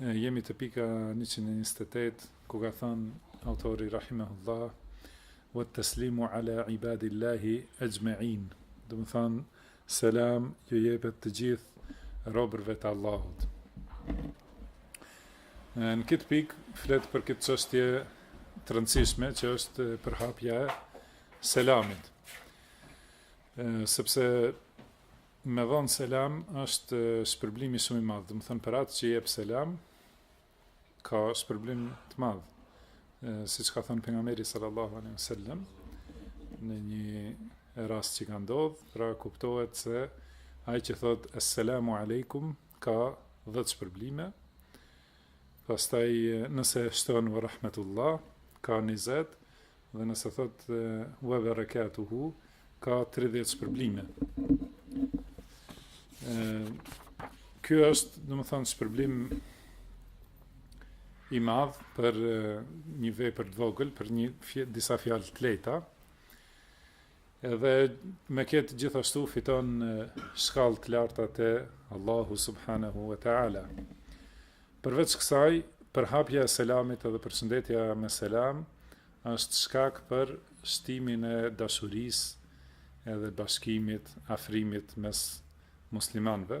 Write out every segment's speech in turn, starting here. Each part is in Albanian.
Jemi të pika 128, ku ka thënë autori Rahimehullah, wa teslimu ala ibadillahi exhmein, domethënë, selam ju jepet të gjithë robërve të Allahut. Në këtë pikë, flet për këtë çështje të rëndësishme, që është përhapja e selamit. Sepse Me dhonë selam është shpërblimi shumë i madh, domethënë për atë që jep selam ka shpërblim të madh. Siç ka thënë pejgamberi sallallahu alaihi wasallam në një rast që ka ndodh, pra kuptohet se ai që thot assalamu alaikum ka 10 shpërblime. Pastaj nëse shton wa rahmetullah ka 20 Dhe nëse thot wa barakatuhu ka 30 shpërblime. Ë ky është, domethënë, shpërblim i madh për një vepër të vogël, për një fje, disa fjalë të lehta. Edhe me ketë gjithashtu fiton shkallë të larta te Allahu subhanahu wa ta'ala. Përveç kësaj, përhapja e selamit edhe përshëndetja me selam, është shkak për shtimin e dashuris edhe bashkimit, afrimit mes muslimanve.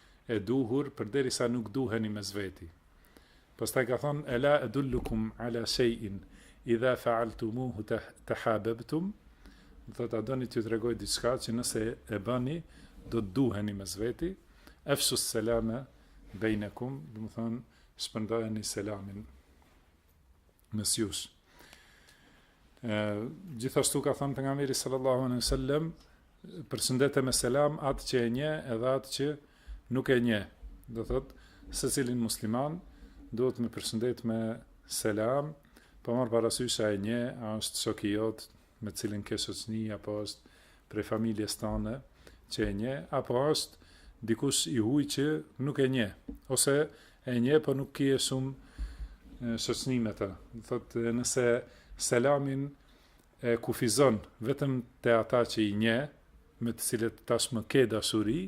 e duhur përderisa nuk duheni mes veti. Pastaj ka thonë ela adullukum ala shay'in idha fa'altumuhu tahababtum, do thotë a doni t'ju tregoj diçka që nëse e bëni do të duheni mes veti, efshu selame bejnekum, domethënë shpërndajeni selamin Mes jush. E, gjithashtu ka thënë pejgamberi sallallahu alaihi wasallam, përshëndete me selam atë që e njeh edhe atë që nuk e njeh. Do thotë, secilin musliman, duhet me përshëndet me selam, pa marrë parasysh a e njeh, a është shoki jot, me të cilin ke shoqni apo është prej familjes tane që e njeh, apo është dikush i huj që nuk e njeh, ose e njeh po nuk kije shumë shoqni me të. Do thot, nëse selamin e kufizon vetëm te ata që i njeh, me të cilët tashmë ke dashuri,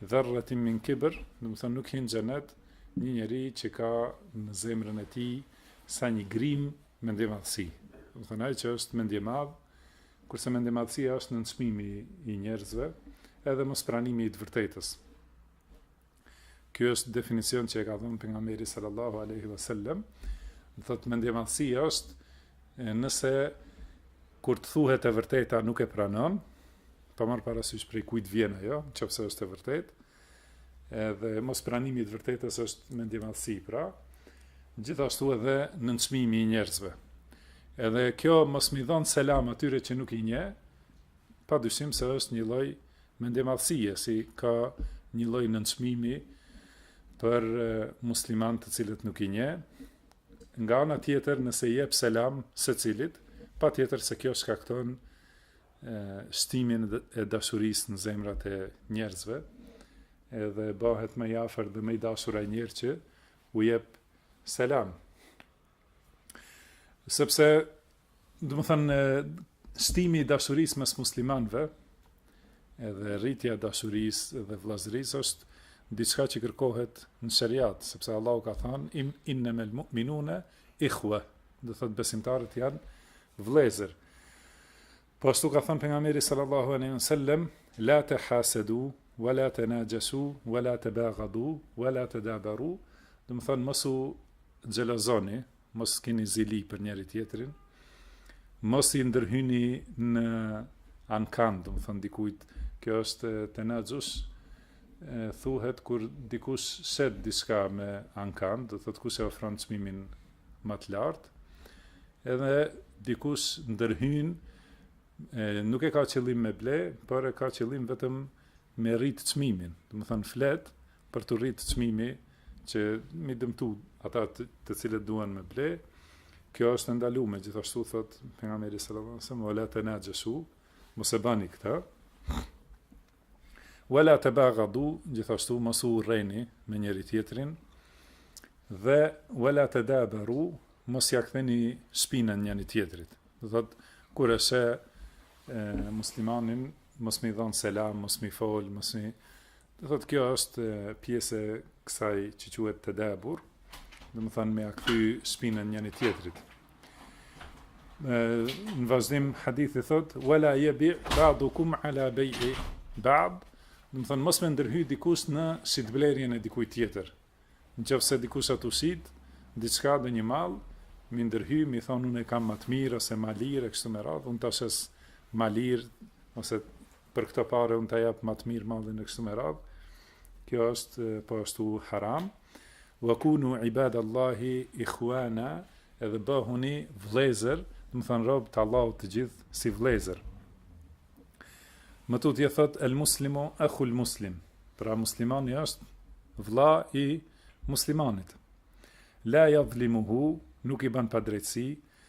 Dharratin min kibr, domethënë nuk hyn n'xhenet një njeri që ka në zemrën e tij sa një grim mendjemadhësi. Domethënë ai që është mendjemadh, kurse mendjemadhësia është nënçmimi i njerëzve, edhe mospranimi i të vërtetës. Ky është definicion që e ka dhënë pejgamberi sallallahu alaihi wasallam. Do të thotë mendjemadhësia është nëse kur të thuhet e vërteta nuk e pranon, pa marrë parasysh prej kujt vjen ajo, në qoftë se është e vërtetë, edhe mospranimi i të vërtetës është mendjemadhësi, pra, gjithashtu edhe nënçmimi i njerëzve. Edhe kjo mos me i dhon selam atyre që nuk i njeh, pa dyshim se është një lloj mendjemadhësie, se ka një lloj nënçmimi për muslimanët të cilët nuk i njeh, nga ana tjetër nëse jep selam secilit, patjetër se kjo shkakton shtimin e dashurisë në zemrat e njerëzve, edhe bëhet më i afërt dhe më i dashur ai njeri që u jep selam. Sepse domethënë shtimi i dashurisë mes muslimanëve, edhe rritja e dashurisë dhe vëllazërisë është diçka që kërkohet në sheriat, sepse Allahu ka thënë innamal mu'minuna ikhwa, do thotë besimtarët janë vëllezër. Po ashtu ka thënë pejgamberi sallallahu alaihi wasallam, la tehasedu, wa la tenajashu, wa la tebaghadu, wa la tedabaru, domethonë mos u xhelozoni, mos keni zili për njëri-tjetrin, mos i ndërhyni në ankand, domethonë dikujt, kjo është tenajush, thuhet kur dikush shet diçka me ankand, do thotë kush e ofron çmimin më të lartë, Edhe dikush ndërhyn e nuk e ka qëllim me ble, por e ka qëllim vetëm me rrit çmimin. Domethanë flet për t'u rrit çmimi që me i dëmtu ata të, të cilët duan me ble. Kjo është e ndalume, gjithashtu thot pejgamberi sallallahu alajhi wasallam, "Wala tanajashu", mos e bani këtë. Wala tabaghadu, gjithashtu mos u urreni me njëri-tjetrin dhe wala tadabaru, mos ia ktheni shpinën njëri-tjetrit. Do thotë kur e sheh muslimanin, mos me i dhon selam, mos me i fol, mos me Do thotë kjo është pjesë e kësaj që quhet tadabur, domethonë me ia kthy shpinën njëri-tjetrit. në vazhdim hadithi thotë wala yabi ba'dukum ala bay'i ba'd domethon mos me ndërhy dikush në shitblerjen e dikujt tjetër në qoftë se dikush asht tu shit diçka do një mall me i ndërhy me i thon unë e kam ma të mirë ose ma lirë e kështu me radhë unë ta shes ma lirë ose për këto pare unë ta jap ma të mirë mallin e kështu me radhë, kjo është po ashtu haram, wa kunu ibad Allahi ikhwana, edhe bëhuni vllezër, domethënë robë të Allahut të gjithë si vllezër. Më tutje thotë, el muslimu ekhul muslim, pra muslimani është vlla i muslimanit. La jadhlimuhu, nuk i ban padrejtësi,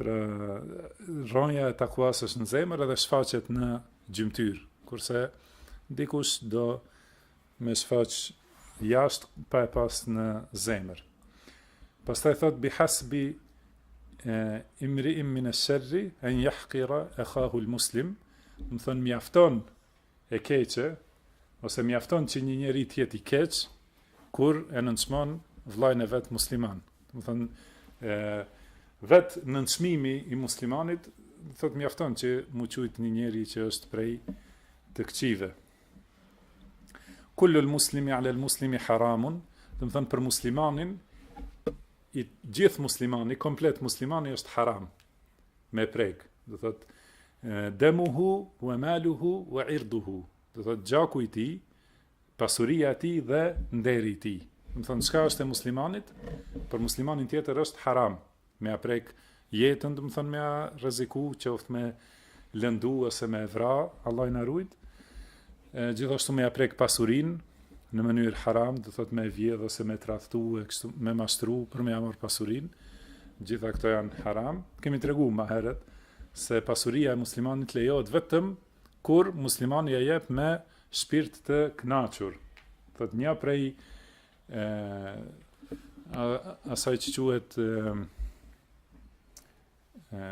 Pra, rronja e takuas është në zemër edhe shfaqet në gjymtyr, kurse dikush do me shfaq jashtë pa e pas në zemër. Pastaj thot bi hasbi imriin minesh-sherri en jahkira ehahul muslim, domethënë mjafton e keqe, ose mjafton që një njeri të jetë i keq kur e nënçmon vllain e vet musliman. Domethënë ë vet nënçmimi i muslimanit thot mjafton që mu qujt një njeri që është prej të këqive. Kullul muslimi alel muslimi haramun, domethënë për muslimanin, i gjithë muslimani, komplet muslimani është haram. me prek, do thot demuhu wa maluhu wa irduhu, do thot gjaku i tij, pasuria e tij dhe nderi i tij. Domethënë çka është e muslimanit, për muslimanin tjetër është haram me ja prek jetën, domethënë me ja rreziku qoftë me lëndu ose me vra, Allahu na rujt. gjithashtu me ja prek pasurinë në mënyrë haram, do thot me vjedh ose me tradhtu e kështu me mashtru për me ja marr pasurin, gjitha këto janë haram. Kemi tregu ma heret se pasuria e muslimanit lejohet vetëm kur muslimani ja jep me shpirt të knaqur. Thot një prej e, asaj që quhet e, e,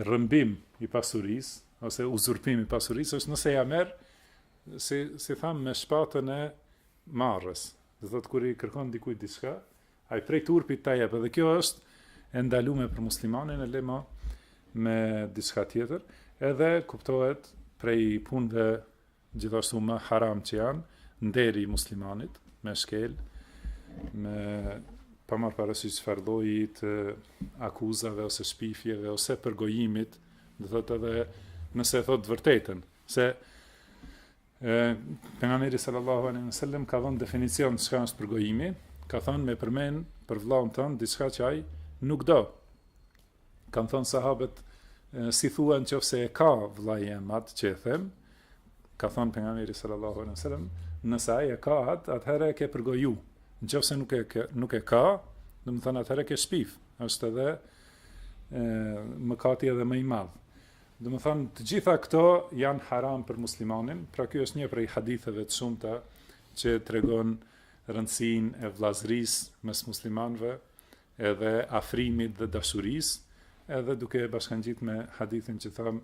rrëmbim i pasurisë ose uzurpim i pasurisë është nëse ja merr si si tham me shpatën e marrës. Do thotë kur i kërkon dikujt diçka, ai prej turpit ta jep. Dhe kjo është e ndalume për muslimanin e le ma me diçka tjetër, edhe kuptohet prej punëve Gjithashtu më haram që janë, nderi i muslimanit, me shkel, me pa marrë parasysh çfarëdo lloji të akuzave, ose shpifjeve, ose përgojimit, do thot edhe nëse e thot vërtetën, se pejgamberi sallallahu alaihi wasallam ka dhënë definicion çka është përgojimi, ka thënë me përmend për vllaun tënd diçka që ai nuk do. Kanë thënë sahabët, si thua në qoftë se e ka vllai jem atë që e them, ka thënë pejgamberi sallallahu alaihi wasallam, nëse ai e ka atë, atëherë e ke përgoju, në qoftë se nuk e, ke, nuk e ka, domethënë atëherë e ke shpif, është edhe e, mëkati edhe më i madh. Domethënë, të gjitha këto janë haram për muslimanin, pra kjo është një prej haditheve të shumta që tregon rëndësin e vlazris mes muslimanve, edhe afrimit dhe dashurisë, edhe duke e bashkangjitë me hadithin që thon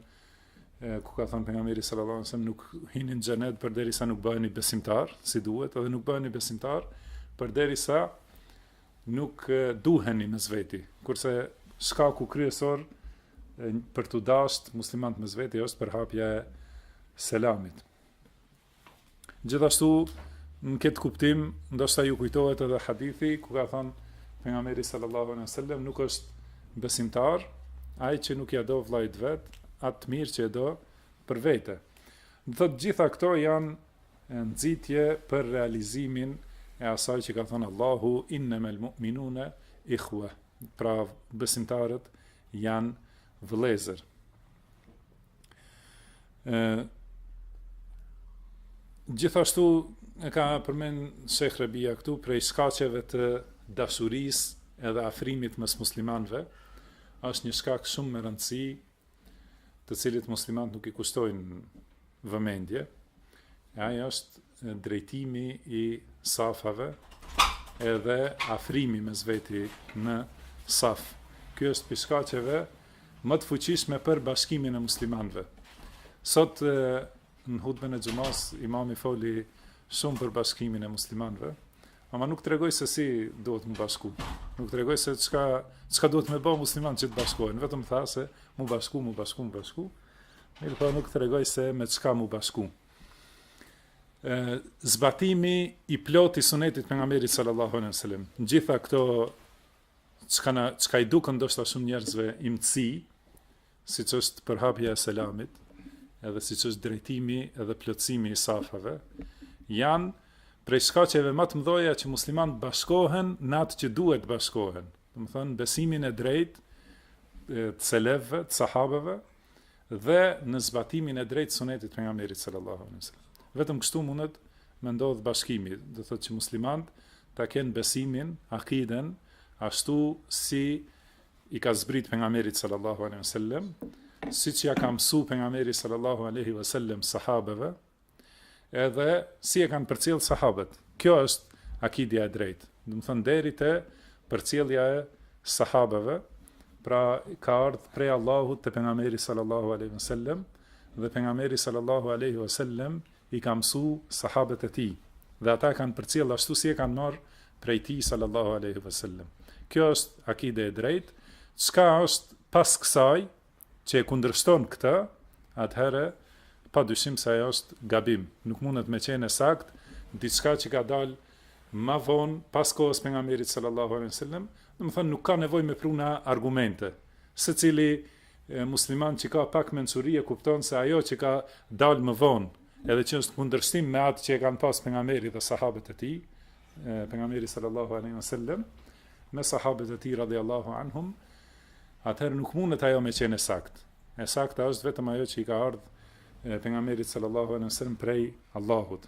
ku ka thënë pejgamberi sallallahu alajhi wasallam nuk hini në xhenet përderisa nuk bëheni besimtarë, si duhet, edhe nuk bëheni besimtarë përderisa nuk duheni mes veti. Kurse shkaku kryesor për të dashtë muslimant mes veti është përhapja e selamit. Gjithashtu, në këtë kuptim, ndoshta ju kujtohet edhe hadithi, ku ka thonë, pejgamberi sallallahu alajhi wasallam, nuk është besimtar, ai që nuk ja do vlajt vet, atë mirë që e do për vete. Do thotë, gjitha këto janë nxitje për realizimin e asaj që ka thonë Allahu, innemel mu'minune ikhwe. Pra besimtarët janë vëllezër. Ë Gjithashtu e ka përmend Sheikh Rabia këtu prej shkaqeve të dashurisë edhe afrimit mes muslimanëve, është një shkak shumë me rëndësi të cilit muslimanët nuk i kushtojnë vëmendje, e ai është drejtimi i safave edhe afrimi mes veti në saf. Kjo është pi shkaqeve më të fuqishme për bashkimin e muslimanëve. Sot Në hutbën e xhumas imami foli shumë për bashkimin e muslimanëve, ama nuk tregoi se si duhet mu bashku. Nuk tregoi se çka çka duhet me bo muslimant që të bashkohen, vetëm tha se mu bashku, mu bashku, mu bashku. Mirëpo nuk tregoi se me çka mu bashku. Ë zbatimi i plotë i sunetit të pejgamberit sallallahu alejhi ve sellem. Gjitha këto çka na çka i dukën ndoshta shumë njerëzve imci, siç është përhapja e selamit, edhe siç është drejtimi edhe plotësimi i safave, janë prej shkaqeve më të mëdha që muslimanët bashkohen në atë që duhet të bashkohen. Domethonë në besimin e drejtë të selefëve, të sahabeve dhe në zbatimin e drejtë të sunetit të pejgamberit sallallahu alaihi wasallam. Vetëm kështu mundet me ndodh bashkimi, do thotë që muslimanët ta kenë besimin, akiden, ashtu si i ka zbrit pejgamberit sallallahu alejhi ve sellem siç ja ka mësu pejgamberi sallallahu alejhi ve sellem sahabeve edhe si e kanë përcjell sahabët kjo është akidja e drejtë domethonë deri te përcjellja e sahabeve pra ka ardh prej Allahut te pejgamberi sallallahu alejhi ve sellem dhe pejgamberi sallallahu alejhi ve sellem i ka mësu Sahabët e tij dhe ata e kanë përcjell ashtu si e kanë marr prej tij Sallallahu alejhi ve sellem kjo është akide e drejtë çka është pas kësaj që e kundërshton këtë atëherë pa dyshim se ajo është gabim nuk mundet me qenë e saktë diçka që ka dal ma vonë pas kohës pejgamberit sallallahu alejhi ve sellem domethënë nuk ka nevojë me pru na argumente secili Musliman që ka pak mençuri e kupton se ajo që ka dalë më vonë, edhe që është kundërshtim me atë që e kanë pas pejgamberi dhe sahabët e tij, pejgamberi sallallahu alaihi wasallam, me sahabët e tij radhiyallahu anhum, atëherë nuk mundet ajo me qenë e saktë. E saktë është vetëm ajo që i ka ardhur pejgamberit sallallahu alaihi wasallam prej Allahut.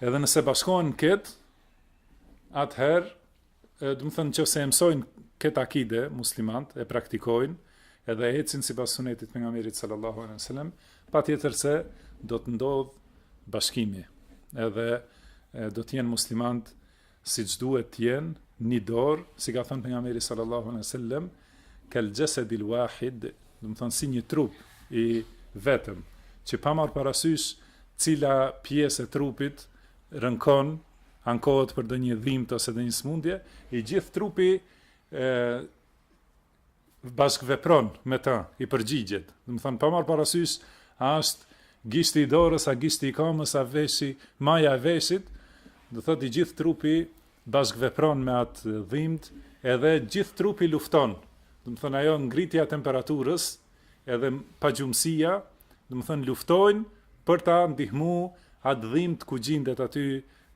Edhe nëse bashkohen këtë, atëherë domethënë nëse e mësojnë këtë akide muslimanët e praktikojnë edhe ecin sipas sunetit të pejgamberit sallallahu alaihi wasallam, patjetër se do të ndodhë bashkimi. Edhe e, do të jenë muslimanët siç duhet të jenë një dorë, si ka thënë pejgamberi sallallahu alaihi wasallam, kal jasadil wahid, domethënë si një trup i vetëm, që pa marrë parasysh cila pjesë e trupit rënkon Ankohet për ndonjë dhimbje ose ndonjë sëmundje, i gjithë trupi e, bashkëvepron me të, i përgjigjet. Domethënë, pa marrë parasysh, a është gishti i dorës, a gishti i kamës, a veshi, maja e veshit, do thotë i gjithë trupi bashkëvepron me atë dhimbje, edhe gjithë trupi lufton. Domethënë, ajo ngritja e temperaturës, Edhe pagjumësia, domethënë luftojnë për ta ndihmu atë dhimbje ku gjindet aty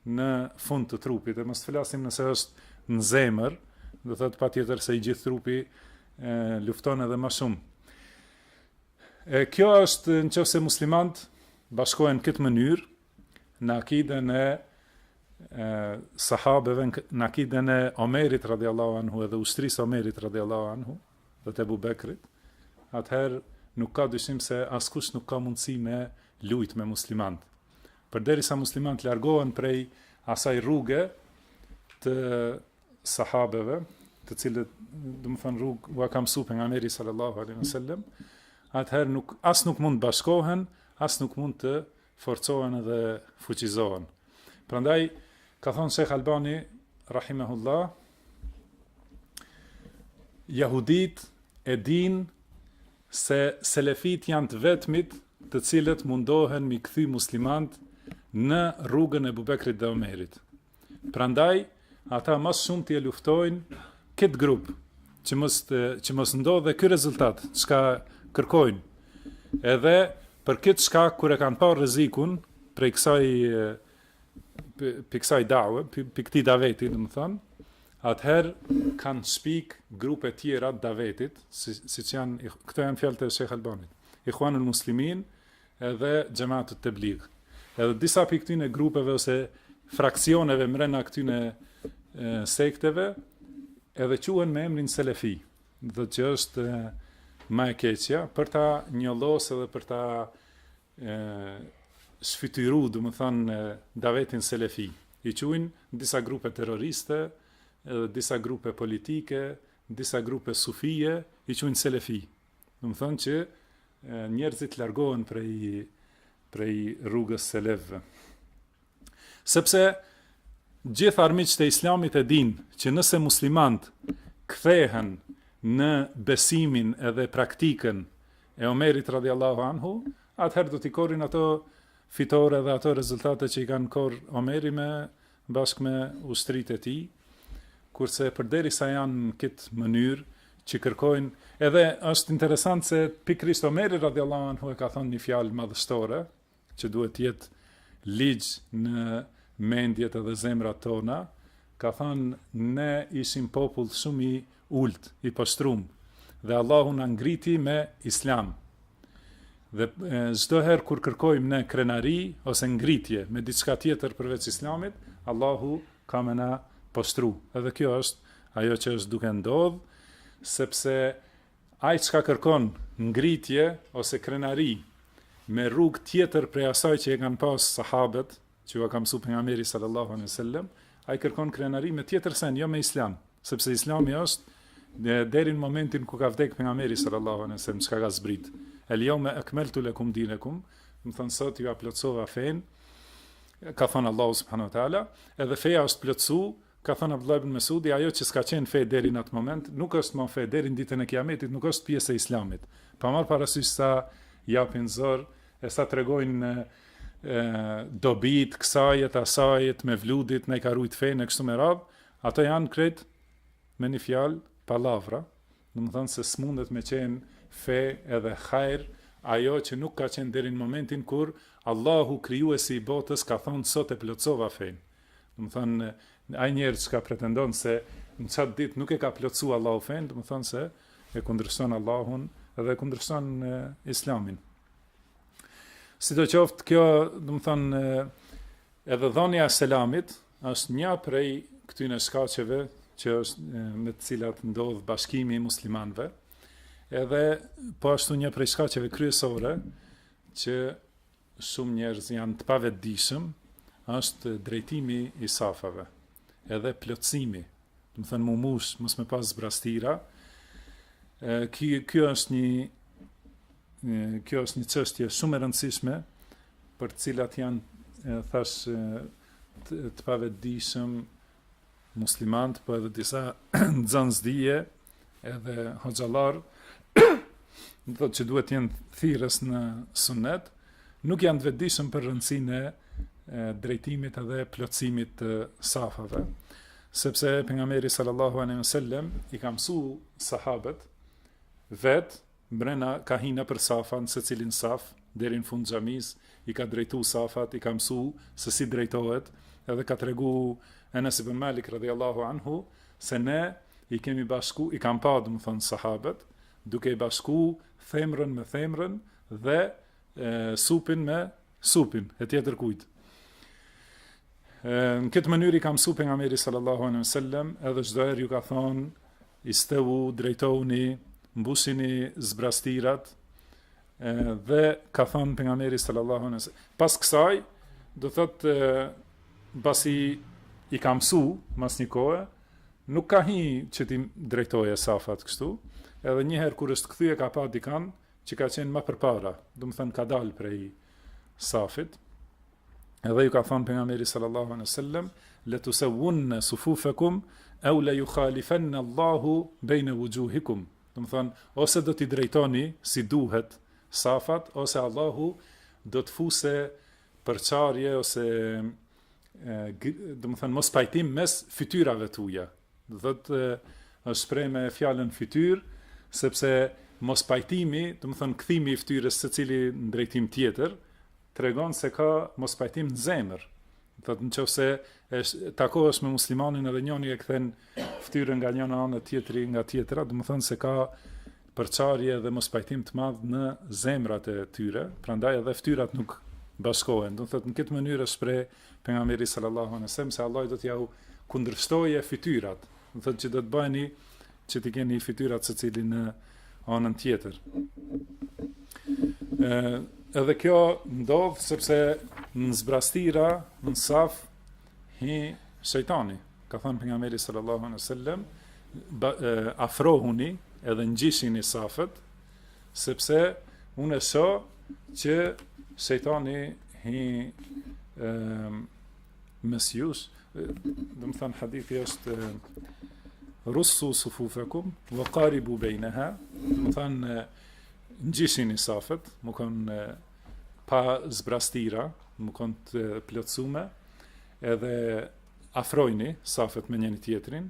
në fund të trupit, e mos të flasim nëse është në zemër, do thotë patjetër se i gjithë trupi e, lufton edhe ma shumë. E, kjo është në qoftë se muslimant bashkohen këtë mënyrë në akiden e, e sahabeve, në akiden e Omerit radiallahu anhu edhe ushtrisë Omerit radiallahu anhu, dhe të Ebu Bekrit, atëherë nuk ka dyshim se askush nuk ka mundësi me lujtë me muslimant. Përderisa muslimant largohen prej asaj rruge të sahabeve, të cilët, domethënë rrugë, ua ka mësu pejgamberi sallallahu alejhi ve sellem, atëherë nuk, as nuk mund të bashkohen, as nuk mund të forcohen dhe fuqizohen. Prandaj ka thënë Sheikh Albani rahimahullah Jahudit e dinë se selefit janë të vetmit të cilët mundohen m'i kthy muslimant në rrugën e Ebu Bekrit dhe Omerit. Prandaj ata ma shumë ta luftojnë këtë grup që mos të, që mos ndodhë ky rezultat, çka kërkojnë. Edhe për këtë çka kur e kanë pa rrezikun prej kësaj prej kësaj dave, prej këtij daveti, domethënë, atëherë kanë shpik grupe tjera të davetit, si, siç janë, këto janë fjalët e Shejh Albanit, Ihuanul Muslimin, edhe Xhematut Tebligh, edhe disa prej këtyre grupeve ose fraksioneve mrena këtyre sekteve, edhe quhen me emrin Selefi, dhe që është ma e keqja, për ta një losë edhe për ta e, shfytyru, domethënë, davetin Selefi. I quhen disa grupe terroriste, edhe disa grupe politike, disa grupe sufije, i quhen Selefi. Domethënë që njerëzit largohen prej prej rrugës së selefëve. Sepse gjithë armiqët e Islamit e dinë që nëse muslimanët kthehen në besimin edhe praktikën e Omerit radhiyallahu anhu, atëherë do t'i korrin ato fitore dhe ato rezultate që i kanë korr Omeri me bashkë me ushtritë e tij, kurse përderisa janë në këtë mënyrë që kërkojnë, edhe është interesant se pikërisht Omeri radiallahu anhu e ka thënë një fjalë madhështore, që duhet të jetë ligj në mendjet edhe zemrat tona, ka thënë ne ishim popull shumë i ulët, i poshtrum, dhe Allahu na ngriti me Islam. Dhe çdo herë kur kërkojmë ne krenari ose ngritje me diçka tjetër përveç Islamit, Allahu ka me na poshtru. Edhe kjo është ajo që është duke ndodh, sepse ai çka kërkon ngritje ose krenari me rrugë tjetër prej asaj që e kanë pas sahabët, që ua ka mësu pejgamberi sallallahu alejhi ve sellem, ai kërkon krenari me tjetër sen, jo me islam, sepse islami është dhe deri në momentin ku ka vdek pejgamberi sallallahu alejhi ve sellem, çka ka zbrit. El jeume ekmeltu lekum dinekum, domethënë sot jua plotësova fenë, ka thënë Allahu subhanehu ve teala, edhe feja është plotësu, ka thënë Abdullah ibn Mesudi, ajo që s'ka qenë fe deri në atë moment, nuk është më fe deri në ditën e kiametit, nuk është pjesë e islamit. Pa marrë parasysh sa japin zor E sa tregojnë dobitë, kësajt, asajt, mevludit, na e ka rujt fenë e kështu me radhë, ato janë krejt me një fjalë pallavra, domethënë se s'mundet me qenë fe edhe hajr, ajo që nuk ka qenë deri në momentin kur Allahu krijuesi i botës ka thonë sot e plotësova fenë. Domethënë ai njeri që pretendon se në çat ditë nuk e ka plotësuar Allahu fen, domethënë se e kundërshton Allahun dhe e kundërshton Islamin. Sidoqoftë kjo, domethënë edhe dhënia e selamit është një prej këtyre shkaqeve që është me të cilat ndodh bashkimi i muslimanëve. Edhe po ashtu një prej shkaqeve kryesore që Shumë njerëz janë të pavetëdijshëm, është drejtimi i safave, edhe plotësimi, domethënë m'u mush, mos me pas zbrastira. Kjo është një kjo është një çështje shumë e rëndësishme për të cilat janë thash të, të pavetëdijshëm muslimanët, po edhe disa nxënës dije, edhe hoxhallar, domethënë që duhet të jenë thirrës në sunnet, nuk janë të vetëdijshëm për rëndësinë e drejtimit edhe plotësimit të safave. Sepse pejgamberi sallallahu alejhi wasallam i ka mësu sahabët vet Mbrena ka hi nëpër safa n'secilin saf, deri në fund xhamisë, i ka drejtu safat, i ka mësu se si drejtohet, edhe ka tregu Enes ibn Malik radhiyallahu anhu se ne i kemi bashku, i kam pa, domethënë sahabët, duke i bashku themrën me themrën dhe e, supin me supin, e tjetër kujt. Në këtë mënyrë i ka mësu pejgamberi sallallahu alejhi we sellem, edhe çdo herë ju ka thonë istewu, drejtohuni, mbusini zbrastirat, dhe ka thënë pejgamberi sallallahu alejhi wasallam pas kësaj do thotë pasi i ka mësu mas një kohe nuk ka hi që t'i drejtojë safat kështu edhe një herë kur është kthye ka pa dikan që ka qenë ma përpara domethënë ka dalë prej safit Edhe ju ka thënë pejgamberi sallallahu alejhi we sellem, "La tusawwunna sufufakum aw la yukhalifanna Allahu bayna wujuhikum." Domethënë, ose do t'i drejtoni si duhet safat, ose Allahu do të fusë përçarje ose domethënë mospajtim mes fytyrave tuaja. Do thotë është shpreh me fjalën fytyrë, sepse mospajtimi, domethënë kthimi i fytyrës secili në drejtim tjetër, tregon se ka mospajtim në zemër. Do thotë nëse takohesh me muslimanin edhe njëri e kthen fytyrën nga njëra anë tjetri nga tjetra, domethënë se ka përçarje dhe mospajtim të madh në zemrat e tyre, prandaj edhe fytyrat nuk bashkohen. Do thotë në këtë mënyrë është shpreh Pejgamberi sallallahu alejhi ve sellem se Allahu do t'jua kundërshtojë fytyrat, do thotë që do të bëheni që t'i keni fytyrat secili në anën tjetër. Ë edhe kjo ndodh sepse në zbrazëtira, në saf hi shejtani. Ka thënë pejgamberi sallallahu alejhi ve sellem afrohuni edhe ngjishini safet, Sepse unë e shoh që shejtani hi e, mes jush, domethënë hadithi është russu sufufekum, ve karibu bejneha, domethënë ngjishini safet, me kon pa zbrazëtira, me kon të plotsume, edhe afrojni safet me njëni-tjetrin,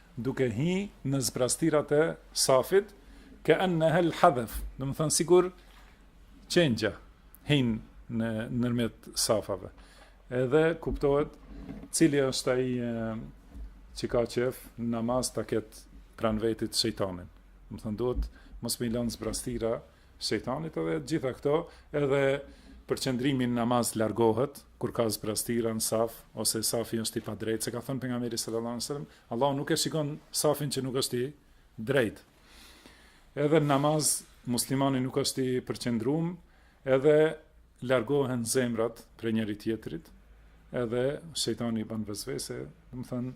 duke hi në zbrazëtirat e safit, ke'enneha al-hadhaf, domethënë sikur qengja hijnë ndërmjet safave. Edhe kuptohet cili është ai që ka qejf n'namaz ta ketë pranë vetit shejtanin. Domethënë duhet mos me lënë zbrazëtira, shejtanit edhe të gjitha këto, edhe përqendrimi në namaz largohet kur ka zbrazëtira në saf ose safi është i padrejtë, se ka thënë pejgamberi sallallahu alajhi wasallam, Allahu nuk e shikon safin që nuk është i drejtë. Edhe në namaz muslimani nuk është i përqendruar, edhe largohen zemrat prej njëri-tjetrit, edhe shejtani i bën vesvese, domethënë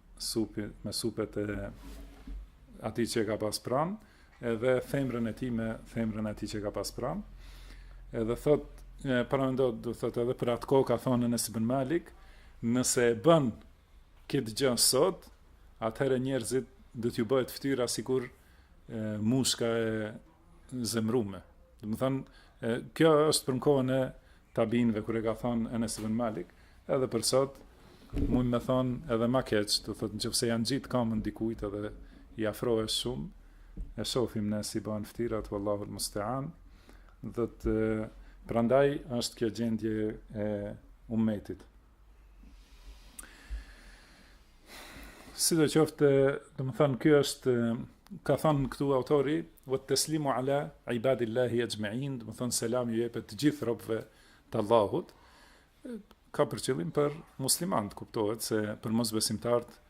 supin me supet e atij që e ka pas pranë, edhe thembrën e tij me thembrën e atij që e ka pas pranë. Edhe thotë, prandaj do thotë edhe për atë kohë ka thonë Enes ibn Malik, nëse e bën këtë gjë sot, atëherë njerëzit do t'ju bëhet fytyra sikur e, muska e zemrume. Domethënë, kjo është për kohën e Tabinëve kur e ka thënë Enes ibn Malik, edhe për sot mund me thonë edhe ma keq, do thotë në qoftë se ja ngjit kamën dikujt edhe i afrohesh shumë, e shofim ne si bahen fytyrat, vallahul mustean, do thotë prandaj është kjo gjendje e umetit. Sidoqoftë, domethënë, kjo është, ka thënë këtu autori, vet-teslimu ala ibadillahi exhmein, domethënë, selami u jepet të gjithë robëve të Allahut, ka për qëllim për muslimant, kuptohet se për mosbesimtarët,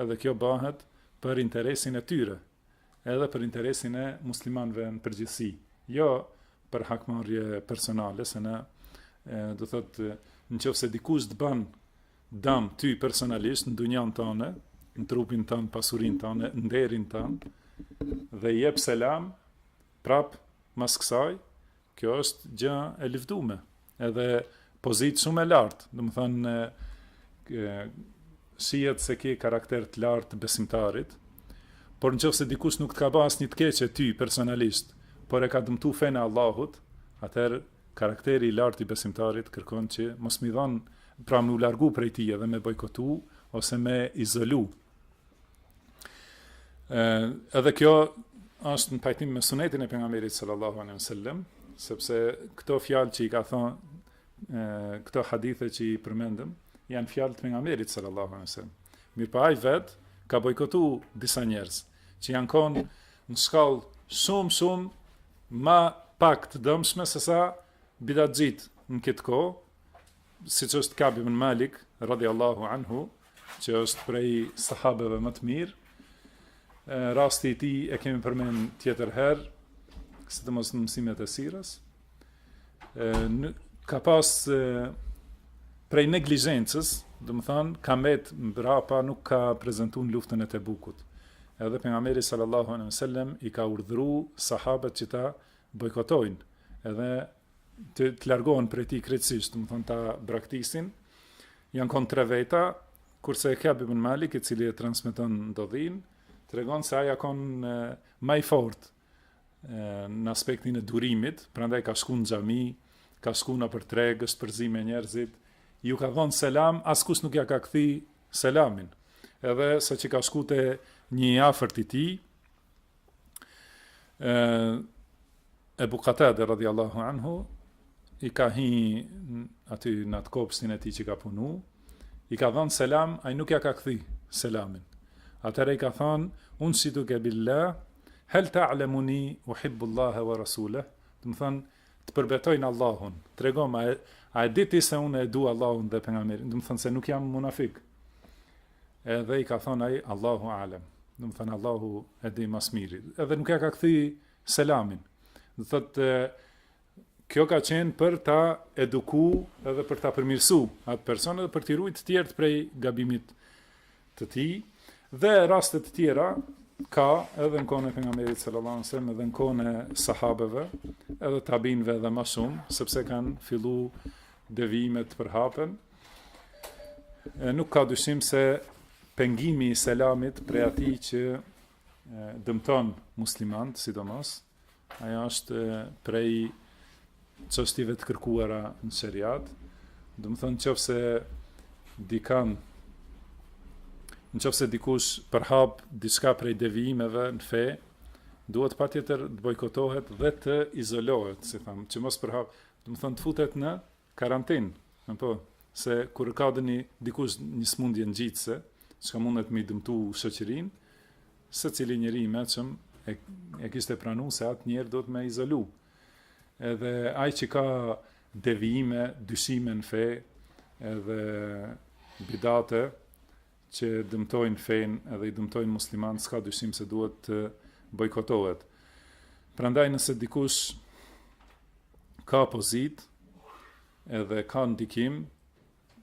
Edhe kjo bahet për interesin e tyre, edhe për interesin e muslimanëve në përgjithësi, jo për hakmarrje personale, se na do thotë në qoftë se dikush të ban dam ty personalisht në dunjan tane, në trupin tan, pasurinë tane, nderin tan dhe i jep selam prap mas kësaj, Kjo është gjë e lëvdume, edhe pozitë shumë e lartë, domethënë, shihet se ke karakter të lartë të besimtarit, por në qoftë se dikush nuk të ka ba asnjë të keqe ty personalisht, por e ka dëmtu fenë e Allahut, atëherë karakteri i lartë i besimtarit kërkon që mos me i dhonë, pra me u largu prej tij edhe me bojkotu, ose me izolu. Ë edhe kjo është në pajtim me sunetin e pejgamberit sallallahu alejhi ve sellem, sepse këto fjalë që i ka thonë këto hadithe që i përmendëm janë fjalë të pejgamberit sallallahu alejhi ve sellem. Mirëpo ai vetë ka bojkotu disa njerëz që janë kon në shkallë shumë shumë ma pak të dëmshme sesa bidatçinjtë në këtë kohë, siç është Kab ibn Malik radiallahu anhu, që është prej sahabeve më të mirë. Rasti i tij e kemi përmend tjetër herë, sidomos në mësimet e sirës. Në, ka pas e, prej neglizhencës, domethanë, ka met mbrapa nuk ka prezentu në luftën e Tebukut. Edhe pejgamberi sallallahu alejhi ve sellem i ka urdhru sahabet që ta bojkotojnë. Edhe të të largohen prej tij krejtësisht, domethonë ta braktisin. Janë kon tre veta, kurse e Kab ibn Malik, i cili e transmeton ndodhinë, tregon se ai a kon ma i fortë në aspektin e durimit, prandaj ka shku në xhami, ka shku nëpër treg, është përzi me njerëzit, ju ka dhonë selam, askush nuk ja ka kthy selamin. Edhe saqë ka shku te një i afërt i tij, Ebu Katade, radiallahu anhu, i ka hi aty në atë kopshtin e tij që ka punu, i ka dhonë selam, ai nuk ja ka kthy selamin. Atëherë i ka thonë, enshuduke billah, hel talemuni uhibbullahe ve resulehu, domethonë, të përbetoj n'Allahun, tregom, a, a e diti se unë e du Allahun dhe pejgamberin, domethonë se nuk jam munafik. Edhe i ka thonë ai Allahu alem. Domethënë Allahu e di ma së miri. Edhe nuk ja ka kthy selamin. Do thotë kjo ka qenë për ta eduku edhe për ta përmirësu atë person edhe për t'i rujt të tjertë prej gabimit të tij dhe raste të tjera ka edhe në kohën e pejgamberit sallallahu alejhi ve sellem edhe në kohën e sahabeve edhe tabiinëve edhe ma shumë sepse kanë fillu devijimet përhapen Nuk ka dyshim se pengimi i selamit prej atij që dëmton muslimant, sidomos, ajo është prej çështjeve të kërkuara në sheriat, domethënë qoftë se dikan, në qoftë se dikush përhap diçka prej devijimeve në fe, duhet patjetër të bojkotohet dhe të izolohet, si thamë, që mos përhap, domethënë të futet në karantinë, po sikur ka ndonjë dikush një smundje ngjitëse, çka mundet me e dëmtu shoqërinë, secili njeri i meçëm e e kishte pranu se atë njeri duhet me izolu. Edhe ai që ka devijime, dyshime në fe, edhe bidate, që e dëmtojnë fenë edhe i dëmtojnë muslimanët s'ka dyshim se duhet të bojkotohet. Prandaj nëse dikush ka pozitë edhe ka ndikim,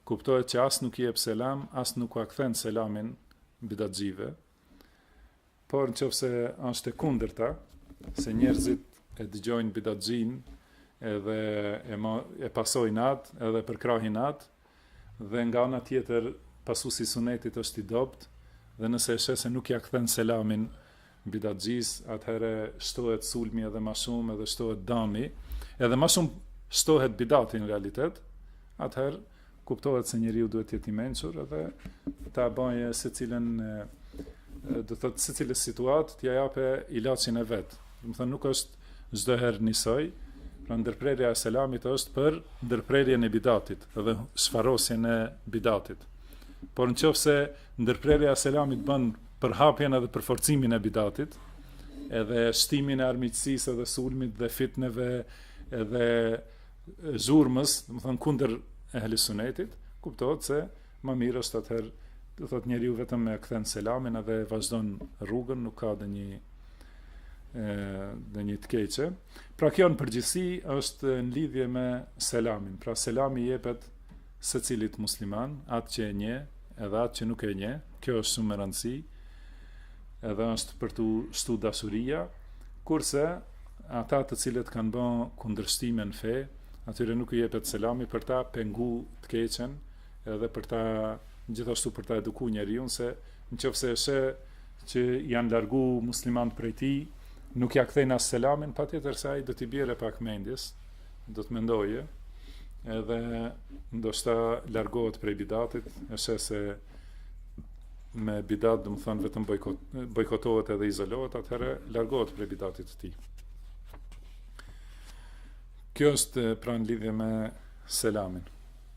kuptohet që as nuk i jep selam, as nuk ua kthen selamin bidatxhive, por në qoftë se është e kundërta, se njerëzit e dëgjojnë bidatxhinë edhe e, ma, e pasojnë atë edhe e përkrahin atë, dhe nga ana tjetër pasuesi i sunetit është i dobët dhe nëse e sheh se nuk ia kthen selamin bidatxhisë atëherë shtohet sulmi edhe ma shumë edhe shtohet dami edhe ma shumë shtohet bidati në realitet atëherë kuptohet se njeriu duhet të jetë i mençur edhe ta bëjë secilën do të thotë secilës situatë t'ia japë ilaçin e vet. Domethënë nuk është Çdo herë njësoj, pra ndërprerja e selamit është për ndërprerjen e bidatit dhe shfarosjen e bidatit. Por në qoftë se ndërprerja e selamit bën përhapjen edhe përforcimin e bidatit, edhe shtimin e armiqësisë edhe sulmit dhe fitneve edhe zhurmës, domethënë kundër ehli sunetit, kuptohet se Ma mirë është atëherë, do thotë njeriu vetëm e kthen selamin edhe e vazhdon rrugën, nuk ka ndonjë ndonjë të keqe. Pra kjo në përgjithësi është në lidhje me selamin. Pra selami jepet secilit musliman, atë që e njeh, edhe atë që nuk e njeh. Kjo është shumë me rëndësi. Edhe është për t'u shtu dashuria, kurse ata të cilët kanë bën kundërshtime në fe, atyre nuk i jepet selami për ta pengu të keqen, edhe për ta gjithashtu për ta eduku njeriun se në qoftë se e sheh që janë largu muslimanët prej tij nuk ia kthejnë as selamin patjetër se ai do t'i bjerë pak mendjes do të mendojë edhe ndoshta largohet prej bidatit e sheh se me bidat domethënë vetëm bojkot, bojkotohet edhe izolohet atëherë largohet prej bidatit të tij kjo është pra në lidhje me selamin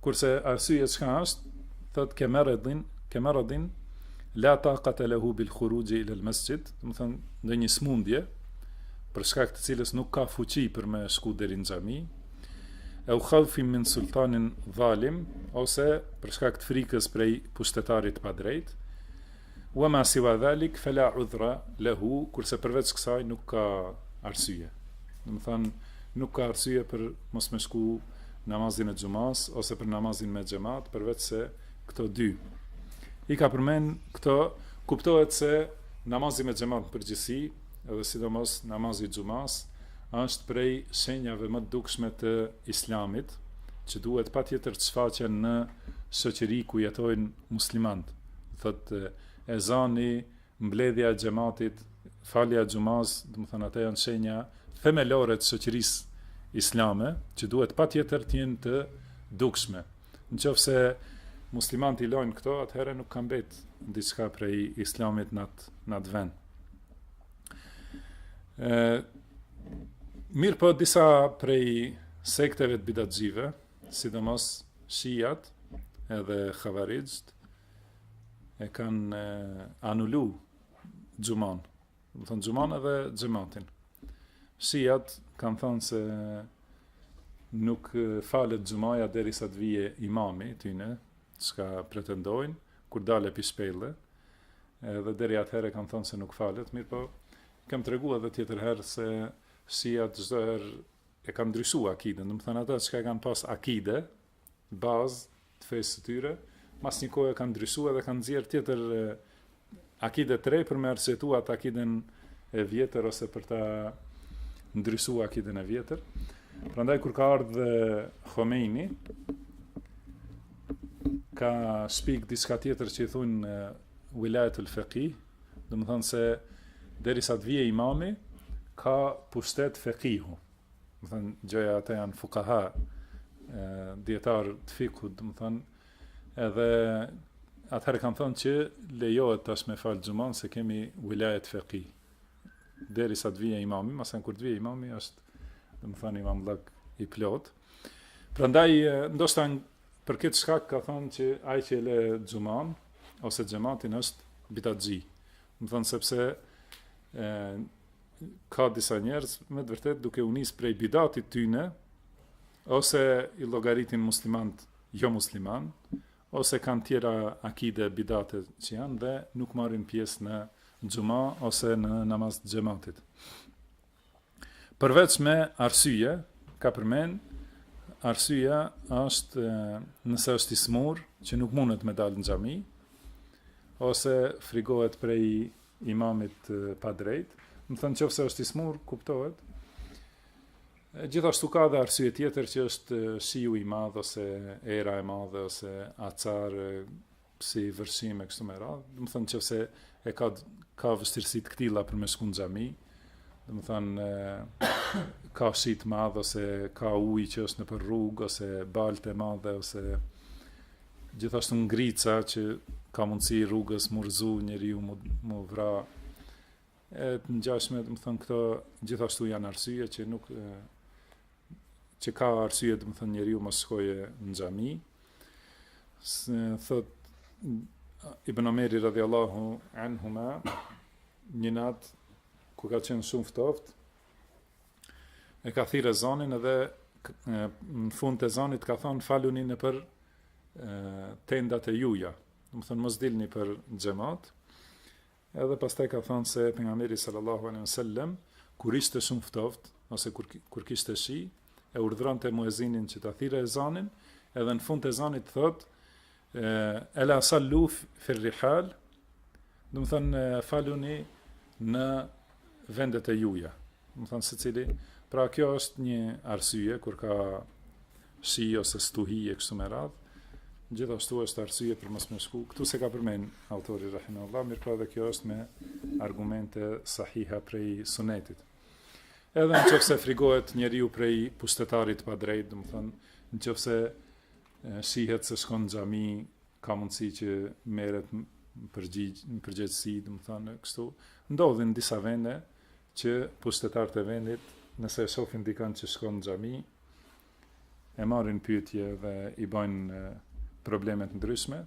Kurse arsyeja çka është, thotë kemeradin, kemeradin la taqate lehu bil khuruji ila al mesjid, domethonë ndonjë smundje për shkak të cilës nuk ka fuqi për me shku deri në xhami, eu khaufin min sultanin dhalim, ose për shkak të frikës prej pushtetarit të padrejtë, Wa ma siwa dhalik fela udhra lehu, kurse përveç kësaj nuk ka arsye. Domethonë nuk ka arsye për mos me shku namazin e xhumas ose për namazin me xhamat përveç se këto dy. I ka përmend këto kuptohet se namazi me xhamat në përgjithësi dhe sidomos namazi i xhumas është prej shenjave më të dukshme të islamit, që duhet patjetër të shfaqen në shoqëri ku jetojnë muslimanët, domethonë ezani, mbledhja e xhematit, falja e xhumas, domethonë ato janë shenja themelore të shoqërisë islame, që duhet patjetër të jenë të dukshme. Në qoftë se muslimanët i lojnë këto, atëherë nuk ka mbet diçka prej islamit në atë në atë vend. Ë Mirëpo disa prej sekteve të bidatxhive, Sidomos shijat edhe havarixhët e kanë anulu xhuman. Domethonë xhuman edhe xhamatin. Shijat kanë thënë se nuk falet xhumaja derisa të vijë imami tyne, çka pretendojnë kur del pi shpellës. Edhe deri atëherë kanë thënë se nuk falet, mirëpo kam treguar edhe tjetër herë se shijat çdo herë e kanë ndryshuar akiden, domethënë atë çka kanë pas akide, bazë të fesë së tyre, mas një kohë e kanë ndryshuar dhe kanë nxjerr tjetër akide të re për me arsyetu atë akiden e vjetër ose për ta ndryshuar akiden e vjetër. Prandaj kur ka ardhë Khomeini, ka shpik diçka tjetër që i thonë Wilayatul Faqih, Domethënë se derisa të vijë imami, ka pushtet fekihu. Domethënë, gjoja ata janë fukaha, dijetarë të fikhut, domethënë, edhe atëherë kanë thënë që lejohet tash me falë xhuman se kemi wilajet fekih. Derisa të vijë imami, masnej kur të vijë imami, është, domethënë, imamllëk i plotë. Prandaj ndoshta Për këtë shkak ka thënë që ai që e le xhuman ose xhamatin është bidatxhi. Domethënë sepse ë ka disa njerëz me të vërtetë duke u nis prej bidatit tyne ose i llogaritin muslimant jo musliman ose kanë tjera akide bidate që janë dhe nuk marrin pjesë në xhuma ose në namaz të xhamatit. Përveç me arsye, ka përmend, arsyeja është nëse është i smur, që nuk mundet me dalë në xhami, ose frigohet prej imamit padrejt, domethënë qoftë se është i smur, kuptohet, Gjithashtu ka dhe arsye tjetër që është shiu i madh ose era e madhe ose acar si vërshime e kështu me radhë, domethënë qoftë se e ka, ka vështirësi të këtilla për me shku në xhami, domethënë ka shi të madh, ose ka uj që është nëpër rrugë, ose baltë e madhe, ose gjithashtu ngrica që ka mundësi rrugës me u rrëzu njeriu me u vra, e të ngjashme, domethënë këto gjithashtu janë arsye që nuk, që ka arsye, domethonë njeriu mos shkojë në xhami. Thot Ibn Omeri radhiyallahu anhuma një natë ku ka qenë shumë ftoftë e ka thirrë ezanin edhe në fund të ezanit ka thonë faluni nëpër tendat e juja. Domethonë mos dilni për xhemat. Edhe pastaj ka thënë se pejgamberi sallallahu alejhi ve sellem kur ishte shumë ftoftë ose kur kur kishte shi, e urdhëronte muezinin që ta thirrë ezanin, edhe në fund të ezanit thot ela sallu fi rihal, domethanë faluni në vendet e juaja. Domethënë secili, pra kjo është një arsye, kur ka shi ose stuhi e kështu me radhë, gjithashtu është arsye për mos me shku. Këtu s'e ka përmend autori rahimehullah, mirëpo edhe kjo është me argumente sahiha prej sunetit. Edhe në qoftë se frigohet njeriu prej pushtetarit padrejt, domethënë, në qoftë se shihet se shkon në xhami, ka mundësi që merret në përgjegjësi, domethënë, kështu, ndodh në disa vende, që pushtetarët e vendit nëse e shofin dikon që shkon në xhami e marrin në pyetje dhe i bëjnë probleme të ndryshme,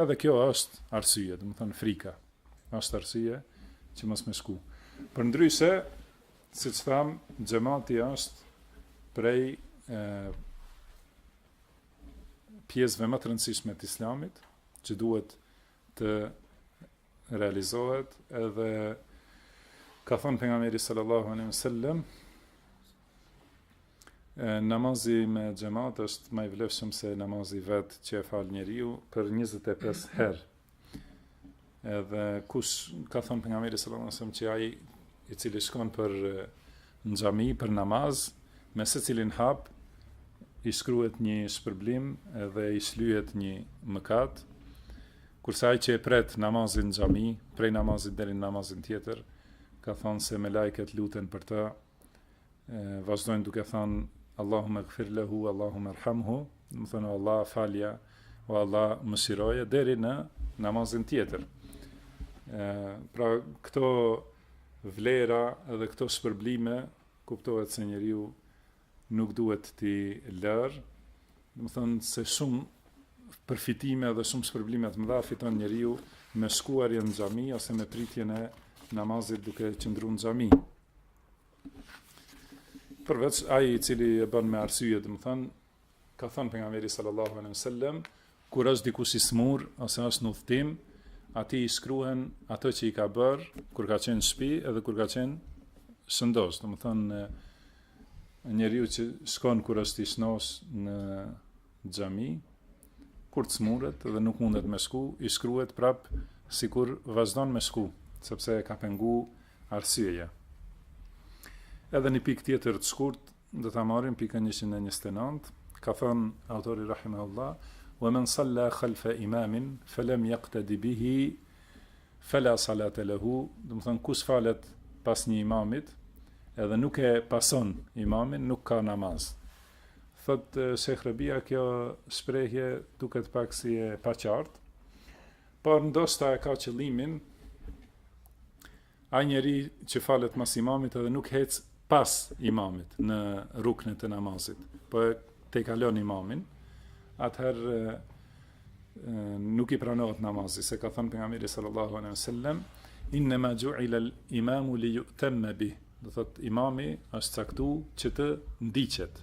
edhe kjo është arsye, domethonë frika. Është arsye që mos me shku. Përndryshe, siç thamë, xhemati është prej e, pjesëve më të rëndësishme të islamit, që duhet të realizohet edhe ka thënë pejgamberi sallallahu alaihi wasallam namazi me xhemat është më i vlefshëm se namazi vetë që e fal njeriu për 25 herë. Edhe kështu ka thënë pejgamberi sallallahu alaihi wasallam që ai i cili shkon për në xhami për namaz me secilin hap i shkruhet një shpërblim edhe i shlyhet një mëkat Kurse ai që e pret namazin në xhami, prej namazit deri në namazin tjetër, ka thënë se melaiket luten për të, vazhdojnë duke thënë, Allahumme gfir lehu, Allahumme rhamhu, domethënë, Allah falja, o Allah mëshiroje, deri në namazin tjetër. Pra, këto vlera edhe këto shpërblime, kuptohet se njeriu Nuk duhet t'i lërë, domethënë se shumë përfitime dhe shumë shpërblime të mëdha fiton njeriu me shkuarjen në xhami ose me pritjen e namazit duke qëndruar në xhami. Përveç ai i cili e bën me arsye, domethënë Ka thënë pejgamberi sallallahu alejhi ve sellem, kur është dikush i smur ose është në udhtim, atij i shkruhen ato që i ka bër kur ka qenë në shtëpi edhe kur ka qenë shëndosh, domethënë njeriu që shkon kur është i shnosh në xhami, kur të smuret dhe nuk mundet me shku, i shkruhet prap sikur vazhdon me shku, sepse e ka pengu arsyeja. Edhe një pikë tjetër të shkurt, Do ta marrim pikën njëqind e njëzet e nëntë, ka thënë autori rahimehullah, "Wa men salla khalfa imamin falam yaqtadi bihi fala salate lehu", domethënë kush falet pas një imamit, edhe nuk e pason imamin, nuk ka namaz. Thot Shekh Rebia, kjo shprehje duket pak si e paqartë, por ndoshta e ka qëllimin Ai njeri që falet mas imamit edhe nuk hec pas imamit në ruknet e namazit, po e tejkalon imamin, atëherë nuk i pranohet namazi, se ka thënë pejgamberi sallallahu alejhi ve sellem, innema xhuilel imamu li jutemme bihi, do thot imami është caktu që të ndiqet.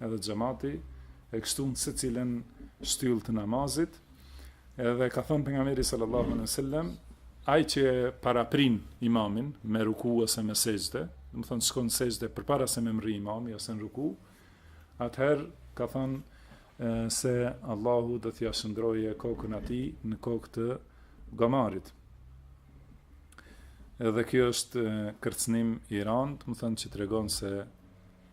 edhe xhemati e kështu në secilën shtyllë të namazit edhe ka thënë pejgamberi sallallahu alejhi ve sellem ai që paraprin imamin me ruku ose me sexhde, domethënë shkon në sexhde përpara se me mrri imami ose në ruku, atëherë ka thënë se Allahu do t'ia shndrojë kokën atij në kokë të gomarit. Edhe kjo është kërcënim i rand, domethënë që tregon se